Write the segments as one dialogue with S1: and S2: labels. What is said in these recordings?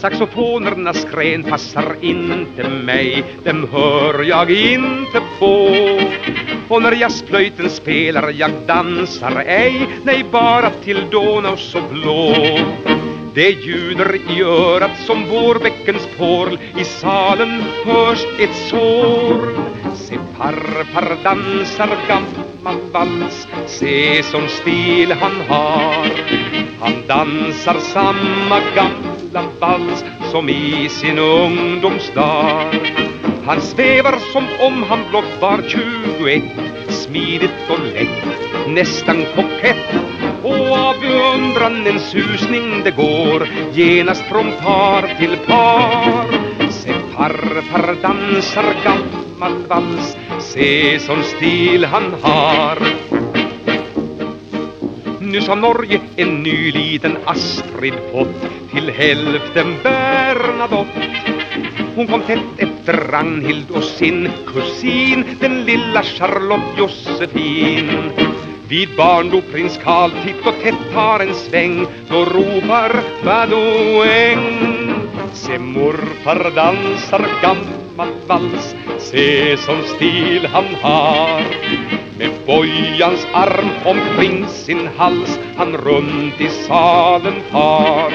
S1: Saxofonernas skrän passar inte mig. Dem hör jag inte på. Och när jazzflöjten spelar jag dansar ej. Nej, bara till Donau så blå. Det ljuder i örat som vårbäckens porl I salen hörs ett sår. Se farfar dansar gammal vals. Se som stil han har. Han dansar samma gamla vals Som i sin ungdomsdag. Han svävar som om han blott var tjugoett Smidigt och lätt, nästan kokett. Och av beundran en susning det går genast från par till par. Se farfar dansar gammal vals Se som stil han har. Nyss som Norge en ny liten Astrid fått Till hälften Bernadotte. Hon kom tätt efter Ragnhild och sin kusin Den lilla Charlotte Josefin vid barndop prins Karl titt och tätt tar en sväng Då ropar Badoeng Se morfar dansar gammal vals Se som stil han har Med bojans arm omkring sin hals Han runt i salen far.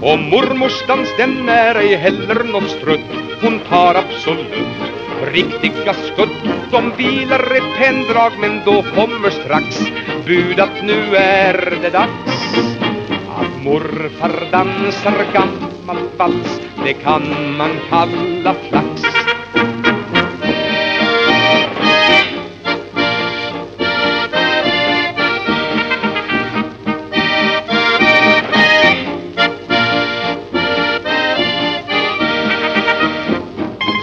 S1: Och mormors dans den är ej heller något strutt Hon tar absolut riktiga skutt De vilar ett penndrag men då kommer strax bud att nu är det dags. Att morfar dansar gammal vals Det kan man kalla flax.